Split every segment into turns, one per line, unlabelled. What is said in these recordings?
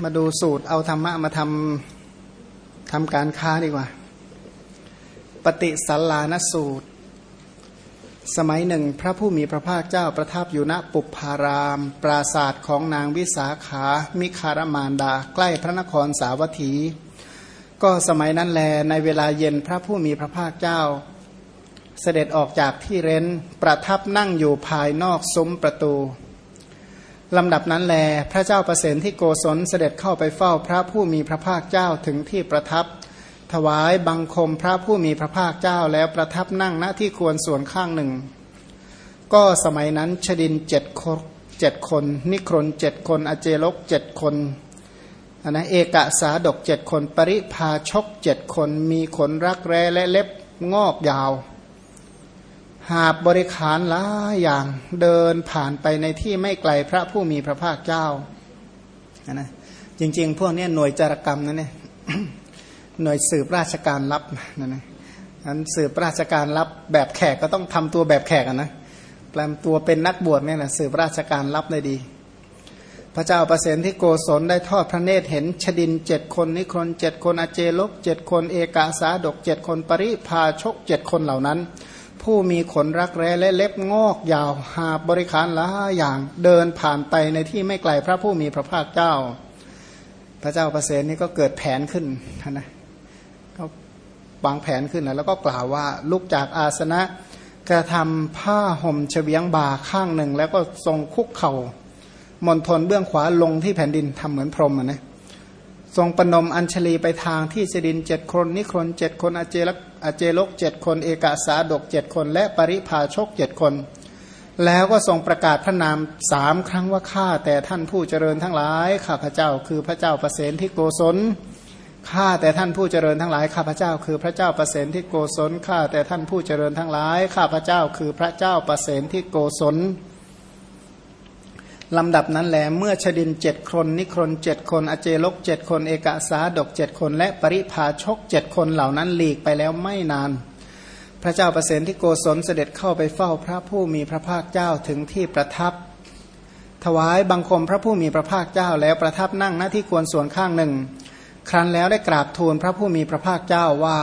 มาดูสูตรเอาธรรมะมาทำทำการค้าดีกว่า ปฏิสัลลานสูตร สมัยหนึ่งพระผู้มีพระภาคเจ้าประทับอยู่ณปุพาราม ปราศาสตร์ของนางวิสาขา มิคารมานดา ใกล้พระนครสาวัตถี ก็สมัยนั้นแลในเวลาเย็นพระผู้มีพระภาคเจ้า เสด็จออกจากที่เร้นประทับนั่งอยู่ภายนอกซุ้มประตู ลำดับนั้นแล พระเจ้าประเสนที่โกศลเสด็จเข้าไปเฝ้าพระผู้มีพระภาคเจ้าถึงที่ประทับ ถวายบังคมพระผู้มีพระภาคเจ้าแล้วประทับนั่งณที่ควรส่วนข้างหนึ่ง ก็สมัยนั้นชดินเจ็ดคนเจ็ดคน นิครนเจ็ดคน อเจลกเจ็ดคนนนะเอกสาดกเจ็ดคน ปริพาชกเจ็ดคน มีขนรักแร้และเล็บงอกยาว หาบบริขารหลายอย่างเดินผ่านไปในที่ไม่ไกลพระผู้มีพระภาคเจ้านะจริง ๆ พวกนี้หน่วยจารกรรมนั่นเนี่ยหน่วยสืบราชการลับนั่นนะนั้นสืบราชการลับแบบแขกก็ต้องทำตัวแบบแขกนะแปลงตัวเป็นนักบวชเนี่ยนะสืบราชการลับได้ดี พระเจ้าประเสนที่โกศลได้ทอดพระเนตรเห็นชดินเจ็ดคนนิครนเจ็ดคนอเจลกเจ็ดคนเอกาสาดกเจ็ดคนปริพาชกเจ็ดคนเหล่านั้น ผู้มีขนรักแร้และเล็บงอกยาว หาบริขารหลายอย่างเดินผ่านไปในที่ไม่ไกลพระผู้มีพระภาคเจ้า พระเจ้าประเสริฐนี่ก็เกิดแผนขึ้นนะก็วางแผนขึ้นแล้วก็กล่าวว่าลุกจากอาสนะกระทำผ้าห่มเฉวียงบ่าข้างหนึ่ง แล้วก็ทรงคุกเขา่ามนทนเบื้องขวาลงที่แผ่นดินทำเหมือนพรหมนะทรงปนมอัญชลีไปทางที่เสดินเจ็ดคนนิครนเจ็ดคนอเจลก อเจลกเจ็ดคน เอกาสาดกเจ็ดคน และปริพาชกเจ็ดคน แล้วก็ทรงประกาศพระนามสามครั้งว่าข้าแต่ท่านผู้เจริญทั้งหลายข้าพระเจ้าคือพระเจ้าประเสนที่โกศลข้าแต่ท่านผู้เจริญทั้งหลายข้าพระเจ้าคือพระเจ้าประเสนที่โกศลข้าแต่ท่านผู้เจริญทั้งหลายข้าพระเจ้าคือพระเจ้าประเสนที่โกศล ลำดับนั้นแหลเมื่อชดินเจ็ดคน นิครนเจ็ดคน อเจลกเจ็ดคน เอกสาดกเจ็ดคน และปริพาชกเจ็ดคนเหล่านั้นหลีกไปแล้วไม่นาน พระเจ้าประเสนที่โกศลเสด็จเข้าไปเฝ้าพระผู้มีพระภาคเจ้าถึงที่ประทับ ถวายบังคมพระผู้มีพระภาคเจ้าแล้วประทับนั่งหน้าที่ควรส่วนข้างหนึ่ง ครั้นแล้วได้กราบทูลพระผู้มีพระภาคเจ้าว่า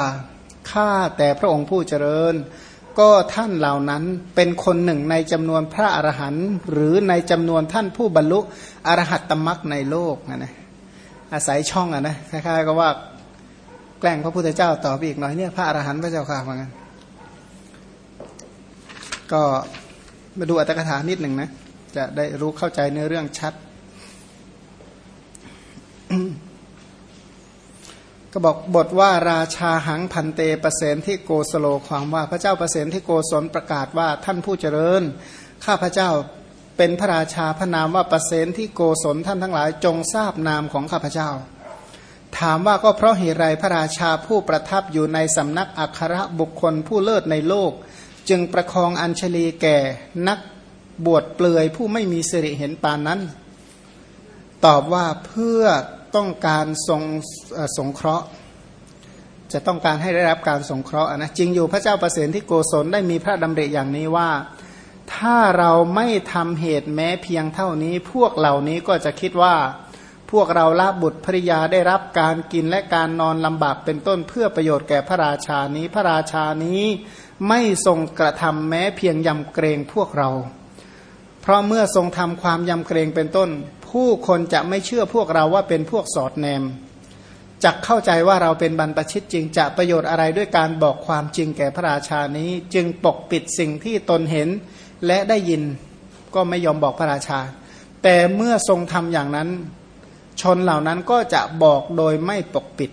ข้าแต่พระองค์ผู้เจริญ ก็ท่านเหล่านั้นเป็นคนหนึ่งในจำนวนพระอรหันต์หรือในจำนวนท่านผู้บรรลุอรหัตตมรักในโลกนะนะอาศัยช่องอะนะคล้ายๆกับว่าแกล้งพระพุทธเจ้าตอบอีกหน่อยเนี่ยพระอรหันต์พระเจ้าค่ะเหมือนกันก็มาดูอัตถกถานิดหนึ่งนะ จะได้รู้เข้าใจเนื้อเรื่องชัด ก็บอกบทว่าราชาหังพันเตประเสนที่โกสโลความว่าพระเจ้าประเสนที่โกศลประกาศว่าท่านผู้เจริญ ข้าพระเจ้าเป็นพระราชาพระนามว่าประเสนที่โกศลท่านทั้งหลายจงทราบนามของข้าพเจ้า ถามว่าก็เพราะเหตุไรพระราชาผู้ประทับอยู่ในสำนักอัครบุคคลผู้เลิศในโลก จึงประคองอัญชลีแก่นักบวชเปลือยผู้ไม่มีสิริเห็นปานนั้น ตอบว่าเพื่อ ต้องการทรงสงเคราะห์ จะต้องการให้ได้รับการสงเคราะห์นะจริงอยู่พระเจ้าประเสริฐที่โกศลได้มีพระดำริอย่างนี้ว่า ถ้าเราไม่ทำเหตุแม้เพียงเท่านี้ พวกเหล่านี้ก็จะคิดว่า พวกเราละบุตรภริยาได้รับการกินและการนอนลำบากเป็นต้นเพื่อประโยชน์แก่พระราชานี้ พระราชานี้ไม่ทรงกระทำแม้เพียงยำเกรงพวกเรา เพราะเมื่อทรงทำความยำเกรงเป็นต้น ผู้คนจะไม่เชื่อพวกเราว่าเป็นพวกสอดแนมจะเข้าใจว่าเราเป็นบรรพชิตจริงจะประโยชน์อะไรด้วยการบอกความจริงแก่พระราชานี้ จึงปกปิดสิ่งที่ตนเห็นและได้ยินก็ไม่ยอมบอกพระราชา แต่เมื่อทรงทำอย่างนั้นชนเหล่านั้นก็จะบอกโดยไม่ปกปิด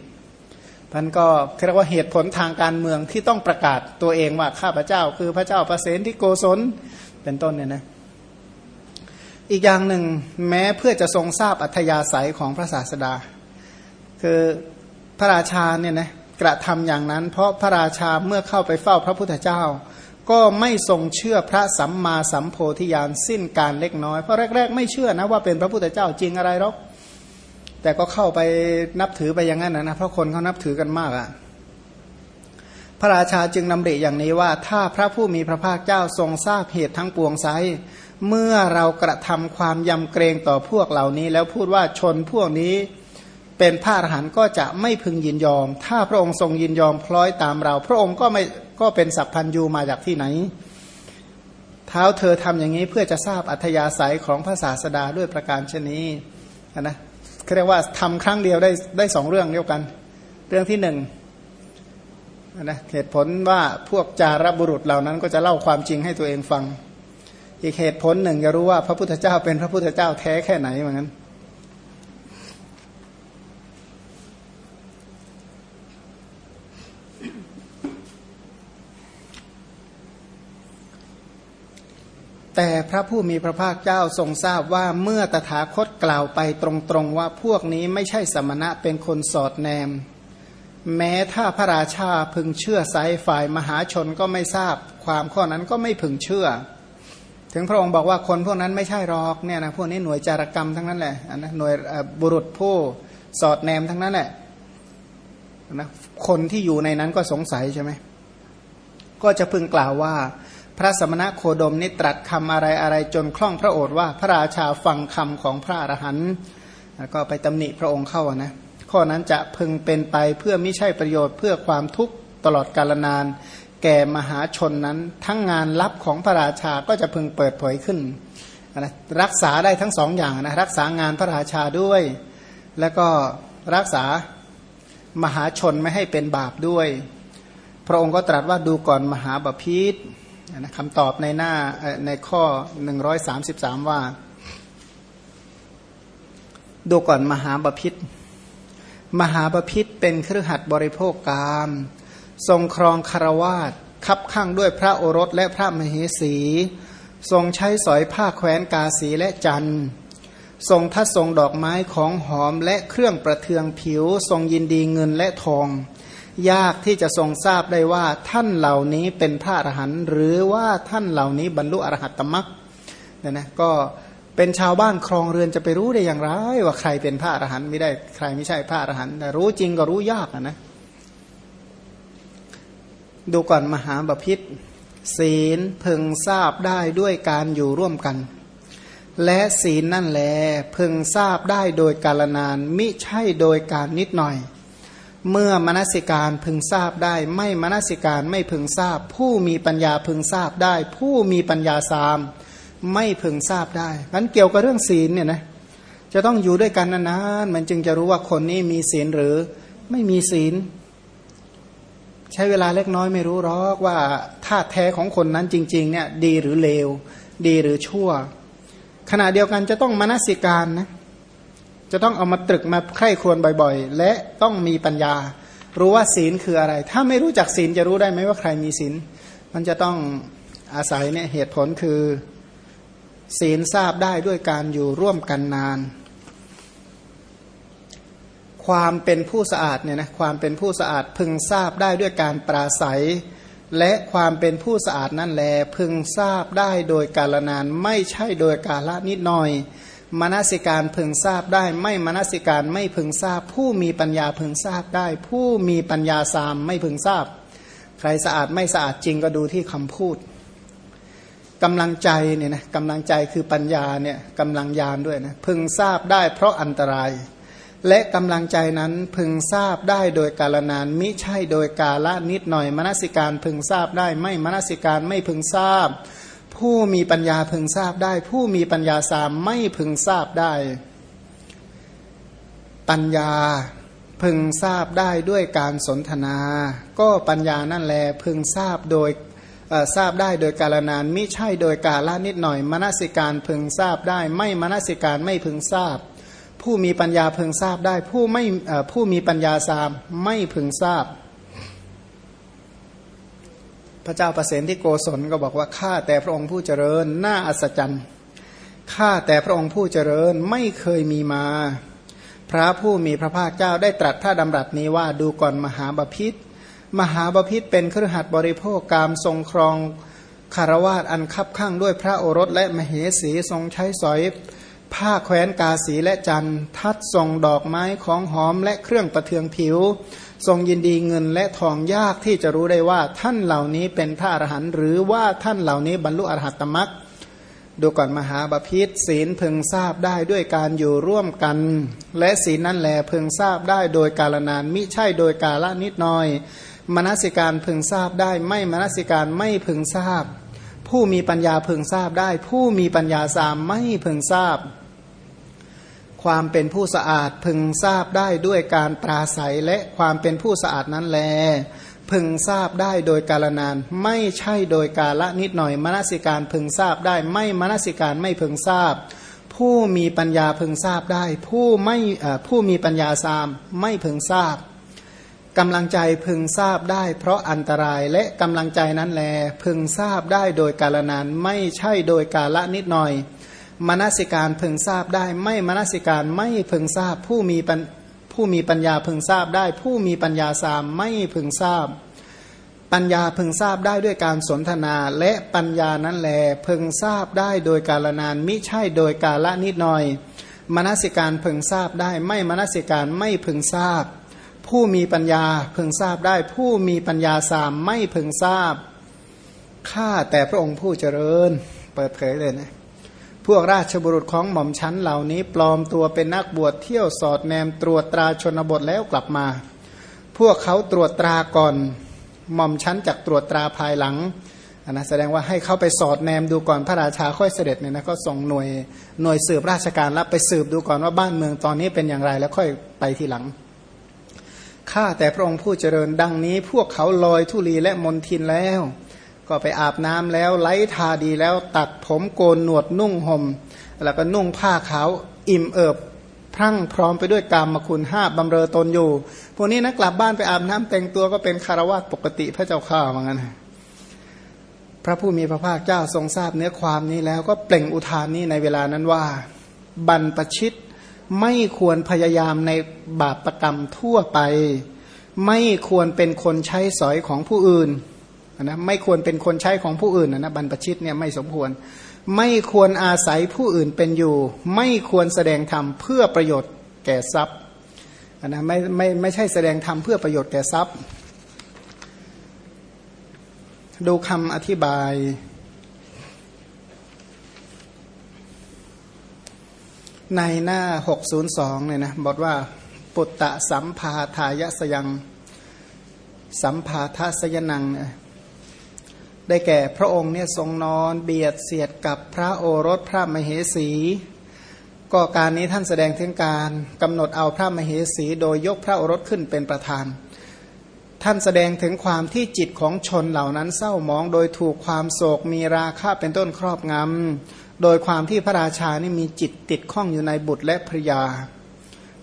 ท่านก็เรียกว่าเหตุผลทางการเมืองที่ต้องประกาศตัวเองว่าข้าพเจ้า คือพระเจ้าประเสนที่โกศลเป็นต้นเนี่ยนะ อีกอย่างหนึ่งแม้เพื่อจะทรงทราบอัธยาศัยของพระศาสดา คือพระราชาเนี่ยนะกระทำอย่างนั้น เพราะพระราชาเมื่อเข้าไปเฝ้าพระพุทธเจ้า ก็ไม่ทรงเชื่อพระสัมมาสัมโพธิญาณสิ้นการเล็กน้อย เพราะแรก ๆ ไม่เชื่อนะว่าเป็นพระพุทธเจ้าจริงอะไรหรอกแต่ก็เข้าไปนับถือไปอย่างนั้นนะเพราะคนเขานับถือกันมากอะ่ะพระราชาจึงนำเริอย่างนี้ว่า ถ้าพระผู้มีพระภาคเจ้าทรงทราบเหตุทั้งปวงไซ เมื่อเรากระทำความยำเกรงต่อพวกเหล่านี้ แล้วพูดว่าชนพวกนี้เป็นพระอรหันต์ก็จะไม่พึงยินยอม ถ้าพระองค์ทรงยินยอมพล้อยตามเรา พระองค์ก็ไม่ก็เป็นสัพพันยูมาจากที่ไหน เท้าเธอทำอย่างนี้เพื่อจะทราบอัธยาศัยของพระศาสดาด้วยประการชนี้นะเขาเรียกว่าทำครั้งเดียวได้ได้สองเรื่องเดียวกัน เรื่องที่หนึ่งนะเหตุผลว่าพวกจารบุรุษเหล่านั้นก็จะเล่าความจริงให้ตัวเองฟัง อีกเหตุผลหนึ่งจะรู้ว่าพระพุทธเจ้าเป็นพระพุทธเจ้าแท้แค่ไหนเหมือนกันแต่พระผู้มีพระภาคเจ้าทรงทราบว่าเมื่อตถาคตกล่าวไปตรงๆว่าพวกนี้ไม่ใช่สมณะเป็นคนสอดแนม แม้ถ้าพระราชาพึงเชื่อไซฝ่ายมหาชนก็ไม่ทราบ ความข้อนั้นก็ไม่พึงเชื่อ ถึงพระองค์บอกว่าคนพวกนั้นไม่ใช่รอกเนี่ยนะพวกนี้หน่วยจารกรรมทั้งนั้นแหละนะหน่วยบุรุษผู้สอดแนมทั้งนั้นแหละนะคนที่อยู่ในนั้นก็สงสัยใช่ไหมก็จะพึงกล่าวว่า พระสมณะโคดมนี่ตรัสคำอะไรอะไรจนคล่องพระโอษฐ์ว่าพระราชาฟังคำของพระอรหันต์ก็ไปตำหนิพระองค์เข้านะข้อนั้นจะพึงเป็นไปเพื่อไม่ใช่ประโยชน์เพื่อความทุกข์ตลอดกาลนาน แก่มหาชนนั้นทั้งงานลับของพระราชาก็จะพึงเปิดเผยขึ้นนะรักษาได้ทั้งสองอย่างนะรักษางานพระราชาด้วย แล้วก็รักษามหาชนไม่ให้เป็นบาปด้วย พระองค์ก็ตรัสว่าดูก่อนมหาบาพิษนะคำตอบในหน้าในข้อ 133 ว่า ดูก่อนมหาบพิษมหาบพิษเป็นเครือขัดบริโภคกาม ทรงครองคารวาสคับข้างด้วยพระโอรสและพระมเหสี ทรงใช้สอยผ้าแคว้นกาสีและจันทรงทัดทรงดอกไม้ของหอมและเครื่องประเทืองผิว ทรงยินดีเงินและทอง ยากที่จะทรงทราบได้ว่าท่านเหล่านี้เป็นพระอรหันต์หรือว่าท่านเหล่านี้บรรลุอรหัตตมรักเนี่ยนะก็เป็นชาวบ้านครองเรือนจะไปรู้ได้อย่างไร ว่าใครเป็นพระอรหันต์ไม่ได้ใครไม่ใช่พระอรหันต์แต่รู้จริงก็รู้ยากนะ ดูก่อนมหาบพิษศีลพึงทราบได้ด้วยการอยู่ร่วมกัน และศีลนั่นแหลพึงทราบได้โดยกาลนานมิใช่โดยการนิดหน่อย เมื่อมนสิการพึงทราบได้ ไม่มนสิการไม่พึงทราบ ผู้มีปัญญาพึงทราบได้ ผู้มีปัญญาสาม ไม่พึงทราบได้นั้นเกี่ยวกับเรื่องศีลเนี่ยนะจะต้องอยู่ด้วยกันนานๆมันจึงจะรู้ว่าคนนี้มีศีลหรือไม่มีศีล ใช้เวลาเล็กน้อยไม่รู้หรอกว่าธาตุแท้ของคนนั้นจริง ๆ เนี่ย ดีหรือเลว ดีหรือชั่ว ขณะเดียวกันจะต้องมนสิการนะจะต้องเอามาตรึกมาไข้ครวรบ่อยๆ และต้องมีปัญญา รู้ว่าศีลคืออะไร ถ้าไม่รู้จักศีลจะรู้ได้ไหมว่าใครมีศีลมันจะต้องอาศัยเนี่ยเหตุผลคือ ศีลทราบได้ด้วยการอยู่ร่วมกันนาน ความเป็นผู้สะอาดเนี่ยนะความเป็นผู้สะอาดพึงทราบได้ด้วยการปราศัย และความเป็นผู้สะอาดนั่นแล พึงทราบได้โดยกาลนานไม่ใช่โดยกาละนิดหน่อยมนสิการพึงทราบได้ ไม่มนสิการไม่พึงทราบ ผู้มีปัญญาพึงทราบได้ ผู้มีปัญญาสามไม่พึงทราบ ใครสะอาดไม่สะอาดจริงก็ดูที่คำพูดกำลังใจเนี่ยนะกำลังใจคือปัญญาเนี่ยกำลังยานด้วยนะพึงทราบได้เพราะอันตราย และกำลังใจนั้นพึงทราบได้โดยกาลนานมิใช่โดยกาละนิดหน่อยมนสิการพึงทราบได้ไม่มนสิการไม่พึงทราบ ผู้มีปัญญาพึงทราบได้ ผู้มีปัญญาสามไม่พึงทราบได้ ปัญญาพึงทราบได้ด้วยการสนทนา ก็ปัญญานั่นแลพึงทราบโดยทราบได้โดยกาลนานมิใช่โดยกาละนิดหน่อยมนสิการพึงทราบได้ ไม่มนสิการไม่พึงทราบ ผู้มีปัญญาพึงทราบได้ ผู้ไม่ผู้มีปัญญาสามไม่พึงทราบ พระเจ้าประเสนที่โกศลก็บอกว่าข้าแต่พระองค์ผู้เจริญน่าอัศจรรย์ข้าแต่พระองค์ผู้เจริญไม่เคยมีมา พระผู้มีพระภาคเจ้าได้ตรัสพระดำรัสนี้ว่าดูก่อนมหาบาพิษมหาบาพิษเป็นเครือขัดบริโภคกามทรงครองคารวาสอันคับข้างด้วยพระโอรสและมเหสีทรงใช้สอย ผ้าแคว้นกาสีและจันทัดทรงดอกไม้ของหอมและเครื่องประเทืองผิว ทรงยินดีเงินและทองยากที่จะรู้ได้ว่าท่านเหล่านี้เป็นพระอรหันต์หรือว่าท่านเหล่านี้บรรลุอรหัตตมรักดูก่อนมหาบาพิษศีลพึงทราบได้ด้วยการอยู่ร่วมกัน และศีลนั่นแหลพึงทราบได้โดยกาลนานมิใช่โดยกาละนิดน้อยมนสิการพึงทราบได้ไม่มนสิการไม่พึงทราบ ผู้มีปัญญาพึงทราบได้ ผู้มีปัญญาสามไม่พึงทราบ ความเป็นผู้สะอาดพึงทราบได้ด้วยการปราศัยและความเป็นผู้สะอาดนั้นแล พึงทราบได้โดยกาลนาน ไม่ใช่โดยกาละนิดหน่อยมนสิการพึงทราบได้ ไม่มนสิการไม่พึงทราบ ผู้มีปัญญาพึงทราบได้ ผู้ไม่ผู้มีปัญญาสามไม่พึงทราบกำลังใจพึงทราบได้ เพราะอันตรายและกำลังใจนั้นแล พึงทราบได้โดยกาลนาน ไม่ใช่โดยกาละนิดหน่อย มนสิการพึงทราบได้ ไม่มนสิการไม่พึงทราบ ผู้มีผู้มีปัญญาพึงทราบได้ ผู้มีปัญญาสามไม่พึงทราบ ปัญญาพึงทราบได้ด้วยการสนทนา และปัญญานั้นแลพึงทราบได้โดยกาลนานมิใช่โดยกาละนิดหน่อยมนสิการพึงทราบได้ ไม่มนสิการไม่พึงทราบ ผู้มีปัญญาพึงทราบได้ ผู้มีปัญญาสามไม่พึงทราบข้าแต่พระองค์ผู้เจริญ เปิดเผยเลยนะ พวกราชบุรุษของหม่อมชั้นเหล่านี้ ปลอมตัวเป็นนักบวชเที่ยวสอดแนมตรวจตราชนบทแล้วกลับมา พวกเขาตรวจตราก่อน หม่อมชั้นจากตรวจตราภายหลังนนะแสดงว่าให้เขาไปสอดแนมดูก่อนพระราชาค่อยเสด็จเนี่ยนะก็ส่งหน่วยหน่วยสืบราชการรับไปสืบดูก่อนว่าบ้านเมืองตอนนี้เป็นอย่างไรแล้วค่อยไปทีหลังข้าแต่พระองค์ผู้เจริญดังนี้ พวกเขาลอยทุลีและมนทินแล้ว ก็ไปอาบน้ำแล้วไล้ทาดีแล้วตัดผมโกนหนวดนุ่งหม่มแล้วก็นุ่งผ้าขาวอิ่มเอิบพรั่งพร้อมไปด้วยกรรมคุณห้าบำเรอตนอยู่ พวกนี้นะกลับบ้านไปอาบน้ำแต่งตัวก็เป็นคารวะปกติพระเจ้าข้าเหมือนกันพระผู้มีพระภาคเจ้าทรงทราบเนื้อความนี้แล้วก็เปล่งอุทานนี้ในเวลานั้นว่า บรรปชิตไม่ควรพยายามในบาปประกรรมทั่วไป ไม่ควรเป็นคนใช้สอยของผู้อื่น นะไม่ควรเป็นคนใช้ของผู้อื่นนะบรรพชิตเนี่ยไม่สมควร ไม่ควรอาศัยผู้อื่นเป็นอยู่ ไม่ควรแสดงธรรมเพื่อประโยชน์แก่ทรัพย์นะไม่ไม่ไม่ใช่แสดงธรรมเพื่อประโยชน์แก่ทรัพย์ ดูคำอธิบายในหน้า 602 เนี่ยนะบอกว่า ปุตตะสัมภาทายสยัง สัมภาทสยนังเนี่ย ได้แก่พระองค์เนี่ยทรงนอนเบียดเสียดกับพระโอรสพระมเหสี ก็การนี้ท่านแสดงถึงการกำหนดเอาพระมเหสีโดยยกพระโอรสขึ้นเป็นประธาน ท่านแสดงถึงความที่จิตของชนเหล่านั้นเศร้ามองโดยถูกความโศกมีราคะเป็นต้นครอบงำโดยความที่พระราชานี่มีจิตติดข้องอยู่ในบุตรและภรยา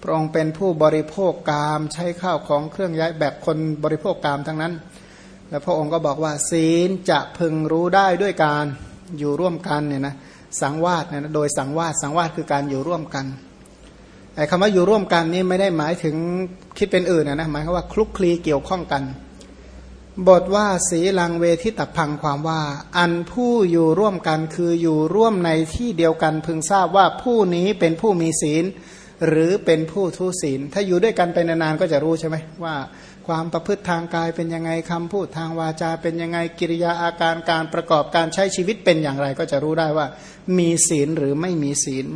พระองค์เป็นผู้บริโภคกามใช้ข้าวของเครื่องย้ายแบบคนบริโภคกามทั้งนั้น แล้วพระองค์ก็บอกว่า ศีลจะพึงรู้ได้ด้วยการอยู่ร่วมกันเนี่ยนะสังวาสเนี่ยนะโดยสังวาสสังวาสคือการอยู่ร่วมกันไอ้คำว่าอยู่ร่วมกันนี่ไม่ได้หมายถึงคิดเป็นอื่นนะนะหมายความว่าคลุกคลีเกี่ยวข้องกัน บทว่าสีลังเวทิตพังความว่า อันผู้อยู่ร่วมกันคืออยู่ร่วมในที่เดียวกันพึงทราบว่าผู้นี้เป็นผู้มีศีล หรือเป็นผู้ทุศีล ถ้าอยู่ด้วยกันไปนานๆก็จะรู้ใช่ไหมว่า ความประพฤติทางกายเป็นยังไงคำพูดทางวาจาเป็นยังไงกิริยาอาการการประกอบการใช้ชีวิตเป็นอย่างไร ก็จะรู้ได้ว่า มีศีลหรือไม่มีศีล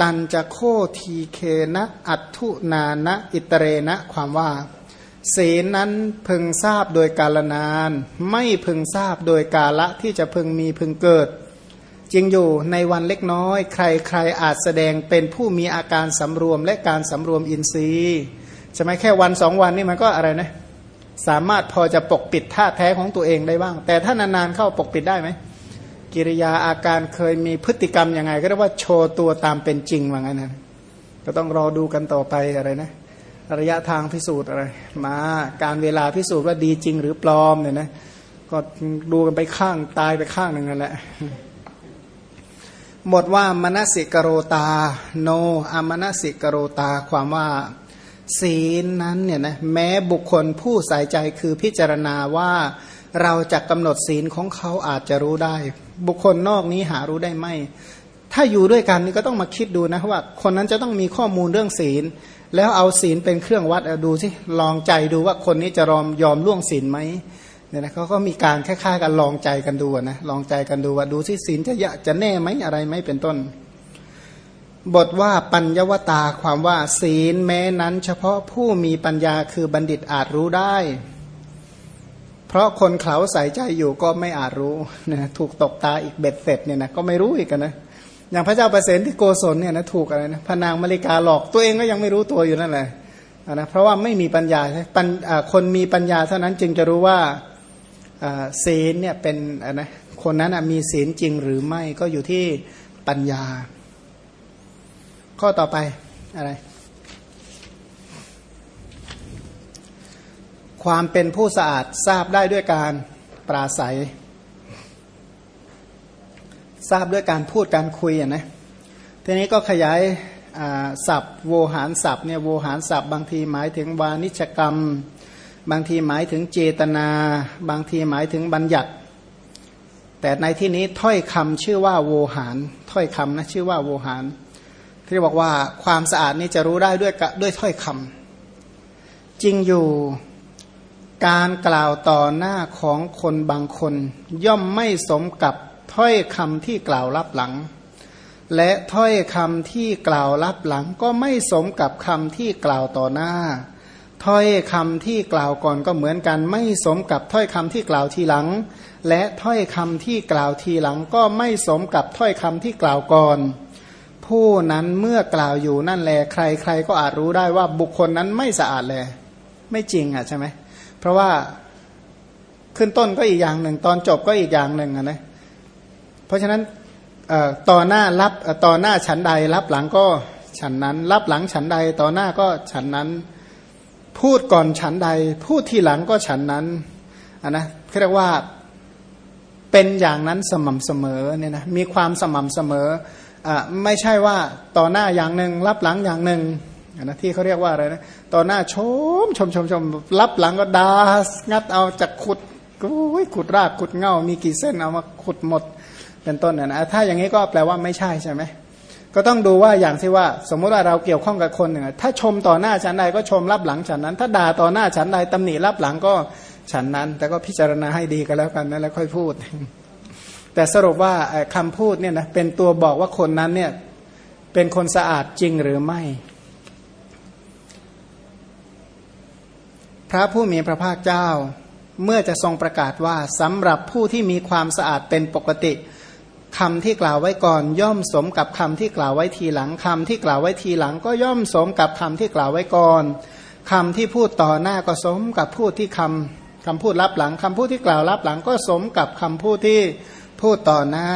ตันจะโคทีเคนะอัตุนานะอิตเรนะความว่า ศีลนั้นพึงทราบโดยกาลนาน ไม่พึงทราบโดยกาละที่จะพึงมีพึงเกิดจริงอยู่ในวันเล็กน้อย ใครใครอาจแสดงเป็นผู้มีอาการสำรวมและการสำรวมอินทรีย์ ใช่ไหมแค่วันสองวันนี่มันก็อะไรนะสามารถพอจะปกปิดท่าแท้ของตัวเองได้บ้าง แต่ถ้านานๆเข้าปกปิดได้ไหมกิริยาอาการเคยมีพฤติกรรมยังไง ก็เรียกว่าโชว์ตัวตามเป็นจริงว่างั้นนะก็ต้องรอดูกันต่อไปอะไรนะระยะทางพิสูจน์อะไร มาการเวลาพิสูจน์ว่าดีจริงหรือปลอมเนี่ยนะก็ดูกันไปข้างตายไปข้างหนึ่งนั่นแหละหมดว่ามนสิกโรตา โนอามนสิกโรตา ความว่า ศีลนั้นเนี่ยนะแม้บุคคลผู้ใส่ใจคือพิจารณาว่าเราจะกำหนดศีลของเขาอาจจะรู้ได้ บุคคลนอกนี้หารู้ได้ไหมถ้าอยู่ด้วยกันนี่ก็ต้องมาคิดดูนะว่า คนนั้นจะต้องมีข้อมูลเรื่องศีล แล้วเอาศีลเป็นเครื่องวัดดูสิลองใจดูว่าคนนี้จะรอมยอมล่วงศีลไหมเนี่ยนะเขาก็มีการคล้ายๆกันลองใจกันดูนะลองใจกันดูว่าดูสิศีลจะยะจะแน่ไหมอะไรไหมเป็นต้น บทว่าปัญญวตาความว่าศีลแม้นั้น เฉพาะผู้มีปัญญาคือบัณฑิตอาจรู้ได้ เพราะคนเขาใส่ใจอยู่ก็ไม่อาจรู้นะถูกตกตาอีกเบ็ดเสร็จเนี่ยนะก็ไม่รู้อีกนะอย่างพระเจ้าประเสนที่โกศลเนี่ยนะถูกอะไรนะพนางมาริกาหลอกตัวเองก็ยังไม่รู้ตัวอยู่นั่นแหละนะเพราะว่าไม่มีปัญญาปัญคนมีปัญญาเท่านั้นจึงจะรู้ว่าศีลเนี่ยเป็นนะคนนั้นมีศีลจริงหรือไม่ก็อยู่ที่ปัญญา ข้อต่อไปอะไร ความเป็นผู้สะอาดทราบได้ด้วยการปราศัย ทราบด้วยการพูดการคุยอะนะทีนี้ก็ขยายศัพท์โวหารศัพท์เนี่ยโวหารศัพท์ บางทีหมายถึงวานิชกรรม บางทีหมายถึงเจตนา บางทีหมายถึงบัญญัติ แต่ในที่นี้ถ้อยคำชื่อว่าโวหาร ถ้อยคำนะชื่อว่าโวหาร ที่บอกว่าความสะอาดนี้จะรู้ได้ด้วยด้วยถ้อยคำจริงอยู่การกล่าวต่อหน้าของคนบางคน ย่อมไม่สมกับถ้อยคำที่กล่าวรับหลัง และถ้อยคำที่กล่าวรับหลัง ก็ไม่สมกับคำที่กล่าวต่อหน้า ถ้อยคำที่กล่าวก่อนก็เหมือนกัน ไม่สมกับถ้อยคำที่กล่าวทีหลัง และถ้อยคำที่กล่าวทีหลัง ก็ไม่สมกับถ้อยคำที่กล่าวก่อน ผู้นั้นเมื่อกล่าวอยู่นั่นแหลใครใครก็อาจรู้ได้ว่าบุคคลนั้นไม่สะอาดเลยไม่จริงอะใช่ไหมเพราะว่าขึ้นต้นก็อีกอย่างหนึ่ง ตอนจบก็อีกอย่างหนึ่งนะเพราะฉะนั้นต่อหน้ารับต่อหน้าฉันใดรับหลังก็ฉันนั้น รับหลังฉันใดต่อหน้าก็ฉันนั้น พูดก่อนฉันใด พูดที่หลังก็ฉันนั้นนนะเรียกว่าเป็นอย่างนั้นสม่ำเสมอเนี่ยนะมีความสม่ำเสมอ ไม่ใช่ว่าต่อหน้าอย่างหนึ่งรับหลังอย่างหนึ่งนะที่เขาเรียกว่าอะไรนะต่อหน้าชมชมชมชมรับหลังก็ดาสงัดเอาจากขุดขุดรากขุดเง่ามีกี่เส้นเอามาขุดหมดเป็นต้นนะถ้าอย่างนี้ก็แปลว่าไม่ใช่ใช่ไหมก็ต้องดูว่าอย่างที่ว่า สมมุติว่าเราเกี่ยวข้องกับคนหนึ่งถ้าชมต่อหน้าฉันใดก็ชมรับหลังฉันนั้น ถ้าด่าต่อหน้าฉันใดตำหนิรับหลังก็ฉันนั้น แต่ก็พิจารณาให้ดีกันแล้วกันนะแล้วค่อยพูด แต่สรุปว่าคำพูดเนี่ยนะเป็นตัวบอกว่าคนนั้นเนี่ยเป็นคนสะอาดจริงหรือไม่ พระผู้มีพระภาคเจ้า เมื่อจะทรงประกาศว่าสำหรับผู้ที่มีความสะอาดเป็นปกติคำที่กล่าวไว้ก่อน ย่อมสมกับคำที่กล่าวไว้ทีหลังคำที่กล่าวไว้ทีหลัง ก็ย่อมสมกับคำที่กล่าวไว้ก่อนคำที่พูดต่อหน้าก็สมกับพูดที่คำคำพูดรับหลังคำพูดที่กล่าวรับหลังก็สมกับคำพูดที่ พูดต่อหน้า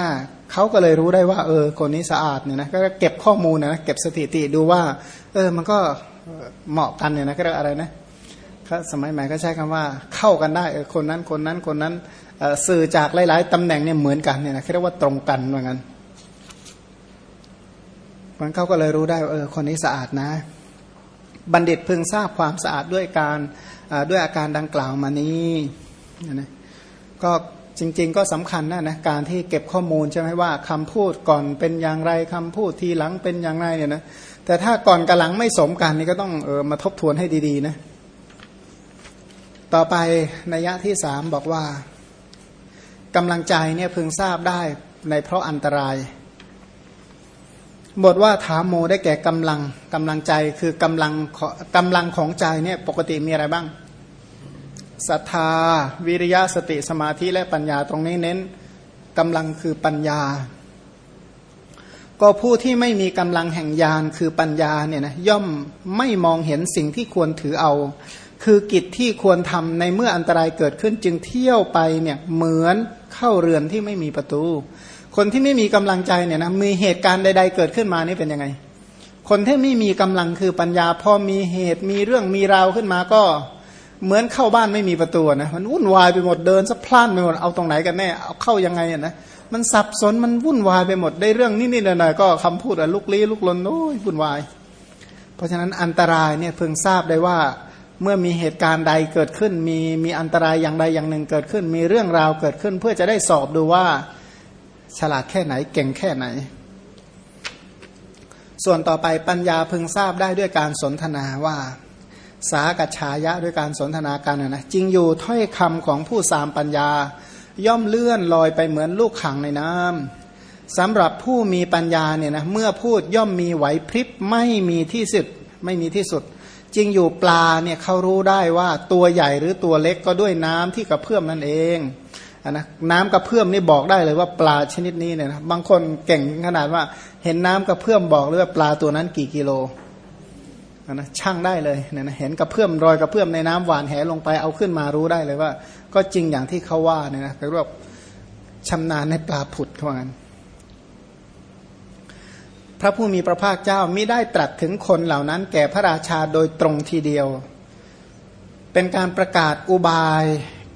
เขาก็เลยรู้ได้ว่า เออ คนนี้สะอาดเนี่ยนะก็เก็บข้อมูลนะเก็บสถิติดูว่า เออ มันก็เหมาะกันเนี่ยนะก็เรียกอะไรนะสมัยใหม่ก็ใช้คำว่าเข้ากันได้เออคนนั้นคนนั้นคนนั้นสื่อจากหลาย ๆตำแหน่งเนี่ยเหมือนกันเนี่ยนะเรียกว่าตรงกันเหมือนกันมันเขาก็เลยรู้ได้ว่าเออคนนี้สะอาดนะ บัณฑิตพึงทราบความสะอาดด้วยการด้วยอาการดังกล่าวมานี้นะก็ จริง ๆ ก็สำคัญนะนะการที่เก็บข้อมูลใช่ไหมว่าคำพูดก่อนเป็นอย่างไรคำพูดทีหลังเป็นอย่างไรเนี่ยนะแต่ถ้าก่อนกับหลังไม่สมกันนี่ก็ต้องเออมาทบทวนให้ดีๆนะต่อไปนัยยะที่สามบอกว่ากำลังใจเนี่ยพึงทราบได้ในเพราะอันตราย บทว่าถามโมได้แก่กำลังกำลังใจคือกำลังกำลังของใจเนี่ยปกติมีอะไรบ้าง ศรัทธา วิริยะสติสมาธิและปัญญาตรงนี้เน้นกำลังคือปัญญา ก็ผู้ที่ไม่มีกำลังแห่งญาณคือปัญญาเนี่ยนะย่อมไม่มองเห็นสิ่งที่ควรถือเอา คือกิจที่ควรทำในเมื่ออันตรายเกิดขึ้นจึงเที่ยวไปเนี่ยเหมือนเข้าเรือนที่ไม่มีประตู คนที่ไม่มีกำลังใจเนี่ยนะมีเหตุการณ์ใด ๆ เกิดขึ้นมานี่เป็นยังไง คนที่ไม่มีกำลังคือปัญญาพอมีเหตุมีเรื่องมีราวขึ้นมาก็ เหมือนเข้าบ้านไม่มีประตูนะมันวุ่นวายไปหมดเดินสะพล่านไปหมดเอาตรงไหนกันแน่เอาเข้ายังไงนะมันสับสนมันวุ่นวายไปหมดได้เรื่องนิดๆหน่อยๆก็คำพูดอะลุกลี้ลุกลนโอ้ยวุ่นวาย เพราะฉะนั้นอันตรายเนี่ยเพิ่งทราบได้ว่าเมื่อมีเหตุการณ์ใดเกิดขึ้น มีมีอันตรายอย่างใดอย่างหนึ่งเกิดขึ้น มีเรื่องราวเกิดขึ้น เพื่อจะได้สอบดูว่าฉลาดแค่ไหนเก่งแค่ไหน ส่วนต่อไปปัญญาพึงทราบได้ด้วยการสนทนาว่า สากัจฉายะด้วยการสนทนากันนะจริงอยู่ถ้อยคำของผู้สามปัญญา ย่อมเลื่อนลอยไปเหมือนลูกขังในน้ำสำหรับผู้มีปัญญาเนี่ยนะเมื่อพูดย่อมมีไหวพริบไม่มีที่สุดไม่มีที่สุด จริงอยู่ปลาเนี่ยเขารู้ได้ว่าตัวใหญ่หรือตัวเล็กก็ด้วยน้ำที่กระเพื่อมนั่นเองนะน้ำกระเพื่อมนี่บอกได้เลยว่าปลาชนิดนี้เนี่ยนะบางคนเก่งขนาดว่าเห็นน้ำกระเพื่อมบอกเลยว่าปลาตัวนั้นกี่กิโล นะช่างได้เลยเนี่ยนะเห็นกระเพื่อมรอยกระเพื่อมในน้ำหวานแหลงไปเอาขึ้นมารู้ได้เลยว่า ก็จริงอย่างที่เขาว่าเนี่ยนะเรียกว่าชำนาญในปลาผุดเขางั้นพระผู้มีพระภาคเจ้ามิได้ตรัสถึงคนเหล่านั้น แก่พระราชาโดยตรงทีเดียว เป็นการประกาศอุบาย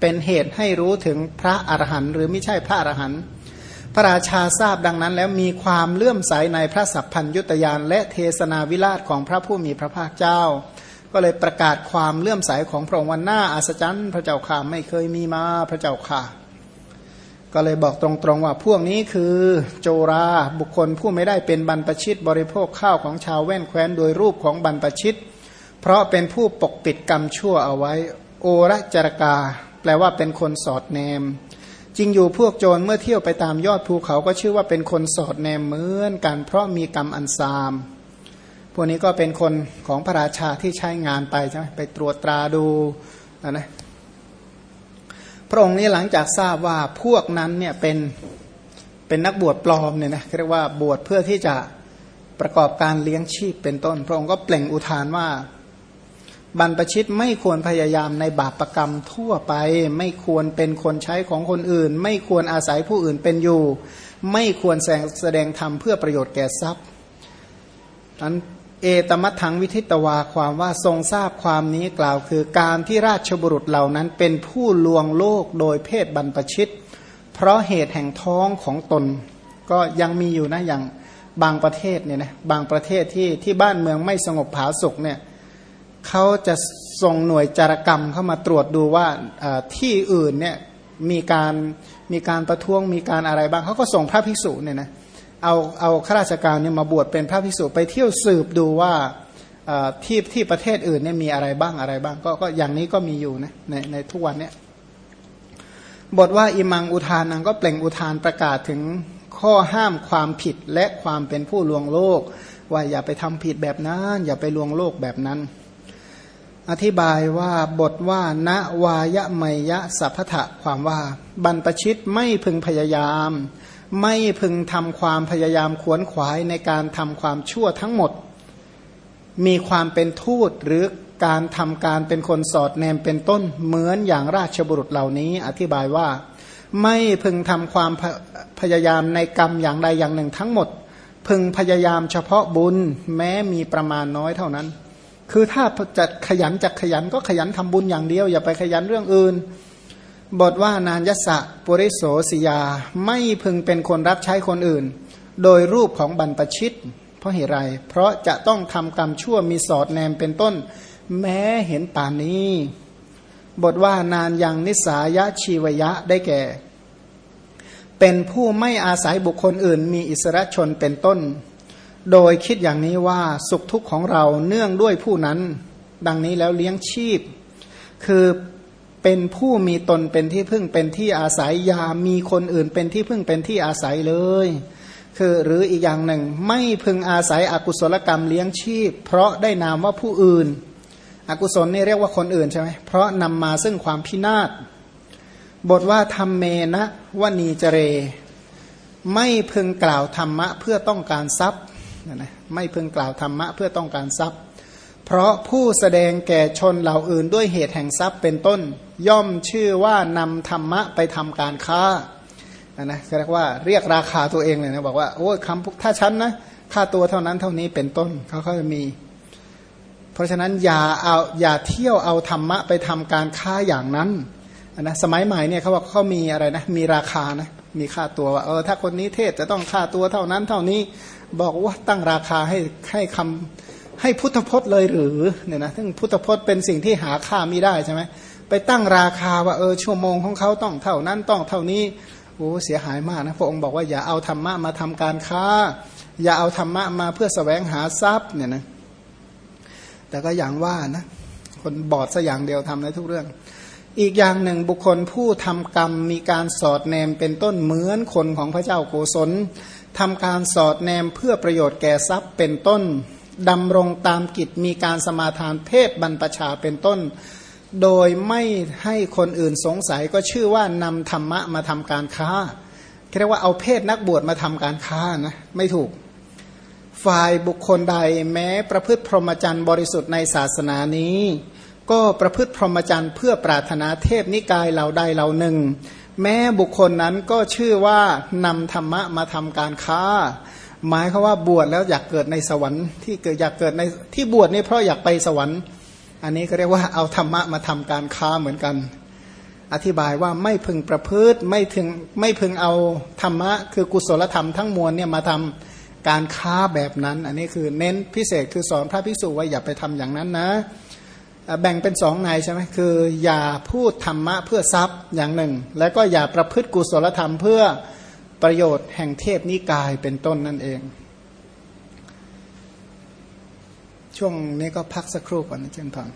เป็นเหตุให้รู้ถึงพระอรหันต์หรือไม่ใช่พระอรหันต์ พระราชาทราบดังนั้น แล้วมีความเลื่อมใสในพระสัพพัญยุตยานและเทศนาวิราชของพระผู้มีพระภาคเจ้า ก็เลยประกาศความเลื่อมใสของพระองค์วันหน้าอัศจรรย์พระเจ้าข่าไม่เคยมีมาพระเจ้าข่าก็เลยบอกตรงๆว่าพวกนี้คือโจราบุคคลผู้ไม่ได้เป็นบรรพชิตบริโภคข้าวของชาวแว่นแคว้นโดยรูปของบรรพชิต เพราะเป็นผู้ปกปิดกรรมชั่วเอาไว้ โอรจรกา แปลว่าเป็นคนสอดแนม จริงอยู่พวกโจรเมื่อเที่ยวไปตามยอดภูเขาก็ชื่อว่าเป็นคนสอดแนมเหมือนกัน เพราะมีกรรมอันซาม พวกนี้ก็เป็นคนของพระราชาที่ใช้งานไปใช่ไหมไปตรวจตราดูนะพระองค์นี้หลังจากทราบว่าพวกนั้นเนี่ยเป็นเป็นนักบวชปลอมเนี่ยนะเรียกว่าบวชเพื่อที่จะประกอบการเลี้ยงชีพเป็นต้น พระองค์ก็เปล่งอุทานว่า บรรพชิตไม่ควรพยายามในบาปรกรรมทั่วไป ไม่ควรเป็นคนใช้ของคนอื่น ไม่ควรอาศัยผู้อื่นเป็นอยู่ ไม่ควรแสดงธรรมเพื่อประโยชน์แก่ทรัพย์นั้นเอตมัตถังวิทิตวาความว่าทรงทราบความนี้กล่าว คือการที่ราชบุรุษเหล่านั้นเป็นผู้ลวงโลกโดยเพศบรรพชิต เพราะเหตุแห่งท้องของตน ก็ยังมีอยู่นะอย่างบางประเทศเนี่ยนะบางประเทศที่ที่บ้านเมืองไม่สงบผาสุกเนี่ย เขาจะส่งหน่วยจารกรรมเข้ามาตรวจดูว่าที่อื่นเนี่ยมีการมีการประท้วงมีการอะไรบ้างเขาก็ส่งพระภิกษุเนี่ยนะเอาเอาข้าราชการเนี่ยมาบวชเป็นพระภิกษุไปเที่ยวสืบดูว่าที่ที่ประเทศอื่นเนี่ยมีอะไรบ้างอะไรบ้าง ก็ก็อย่างนี้ก็มีอยู่นะในในทุกวันเนี่ยบทว่าอิมังอุทานังก็เปล่งอุทานประกาศถึงข้อห้ามความผิดและความเป็นผู้ลวงโลก ว่าอย่าไปทำผิดแบบนั้น อย่าไปลวงโลกแบบนั้น อธิบายว่าบทว่าณวายะไมยะสัพพะความว่า บรรปชิตไม่พึงพยายาม ไม่พึงทำความพยายามขวนขวายในการทำความชั่วทั้งหมด มีความเป็นทูตหรือการทำการเป็นคนสอดแนมเป็นต้นเหมือนอย่างราชบุรุษเหล่านี้ อธิบายว่า ไม่พึงทำความพยายามในกรรมอย่างใดอย่างหนึ่งทั้งหมด พึงพยายามเฉพาะบุญแม้มีประมาณน้อยเท่านั้น คือถ้าจะขยันจะขยันก็ขยันทำบุญอย่างเดียว อย่าไปขยันเรื่องอื่น บทว่านานยศะปุริโสสิยาไม่พึงเป็นคนรับใช้คนอื่น โดยรูปของบรรพชิต เพราะเหตุไร เพราะจะต้องทำกรรมชั่วมีสอดแนมเป็นต้น แม้เห็นป่านนี้ บทว่านานยังนิสายะชีวยะได้แก่ เป็นผู้ไม่อาศัยบุคคลอื่น มีอิสระชนเป็นต้น โดยคิดอย่างนี้ว่าสุขทุกข์ของเราเนื่องด้วยผู้นั้น ดังนี้แล้วเลี้ยงชีพ คือเป็นผู้มีตนเป็นที่พึ่งเป็นที่อาศัยยามีคนอื่นเป็นที่พึ่งเป็นที่อาศัยเลย คือหรืออีกอย่างหนึ่ง ไม่พึงอาศัยอกุศลกรรมเลี้ยงชีพ เพราะได้นามว่าผู้อื่น อกุศลนี่เรียกว่าคนอื่นใช่ไหมเพราะนำมาซึ่งความพินาศบทว่าทำเมนะวนีเจเร ไม่พึงกล่าวธรรมะเพื่อต้องการทรัพย์ นะไม่พึงกล่าวธรรมะเพื่อต้องการทรัพย์ เพราะผู้แสดงแก่ชนเหล่าอื่นด้วยเหตุแห่งทรัพย์เป็นต้น ย่อมชื่อว่านำธรรมะไปทำการค้านะเรียกว่าเรียกราคาตัวเองเลยนะบอกว่าโอ้คำถ้าฉันนะค่าตัวเท่านั้นเท่านี้เป็นต้นเขาเขาจะมี เพราะฉะนั้นอย่าเอาอย่าเที่ยวเอาธรรมะไปทำการค้าอย่างนั้นนะสมัยใหม่เนี่ยเขาบอกเขามีอะไรนะมีราคานะ มีค่าตัวว่าเออถ้าคนนี้เทศจะต้องค่าตัวเท่านั้นเท่านี้บอกว่าตั้งราคาให้ให้คำให้พุทธพจน์เลยหรือเนี่ยนะซึ่งพุทธพจน์เป็นสิ่งที่หาค่าไม่ได้ใช่ไหมไปตั้งราคาว่าเออชั่วโมงของเขาต้องเท่านั้นต้องเท่านี้โอ้เสียหายมากนะพระองค์บอกว่าอย่าเอาธรรมะมาทำการค้า อย่าเอาธรรมะมาเพื่อสแสวงหาทรัพย์เนี่ยนะแต่ก็อย่างว่านะคนบอดสัอย่างเดียวทำได้ทุกเรื่อง อีกอย่างหนึ่งบุคคลผู้ทำกรรมมีการสอดแนมเป็นต้นเหมือนคนของพระเจ้าโกศลทำการสอดแนมเพื่อประโยชน์แก่ทรัพย์เป็นต้นดำรงตามกิจมีการสมาทานเพศบรรพชาเป็นต้น โดยไม่ให้คนอื่นสงสัยก็ชื่อว่านำธรรมะมาทำการค้าเรียกว่าเอาเพศนักบวชมาทำการค้านะไม่ถูก ฝ่ายบุคคลใดแม้ประพฤติพรหมจรรย์บริสุทธิ์ในศาสนานี้ ก็ประพฤติพรหมจรรย์เพื่อปรารถนาเทพนิกายเหล่าใดเหล่าหนึ่ง แม้บุคคลนั้นก็ชื่อว่านำธรรมะมาทำการค้า หมายคือว่าบวชแล้วอยากเกิดในสวรรค์ที่เกิดอยากเกิดในที่บวชนี่เพราะอยากไปสวรรค์ อันนี้ก็เรียกว่าเอาธรรมะมาทำการค้าเหมือนกัน อธิบายว่าไม่พึงประพฤติไม่ถึงไม่พึงเอาธรรมะคือกุศลธรรมทั้งมวลเนี่ยมาทำการค้าแบบนั้น อันนี้คือเน้นพิเศษคือสอนพระภิกษุว่าอย่าไปทำอย่างนั้นนะ แบ่งเป็นสองในใช่ไหมคือ อย่าพูดธรรมะเพื่อทรัพย์อย่างหนึ่ง แล้วก็อย่าประพฤติกุศลธรรมเพื่อประโยชน์แห่งเทพนิกายเป็นต้นนั่นเอง ช่วงนี้ก็พักสักครู่ก่อนนะเจนพอน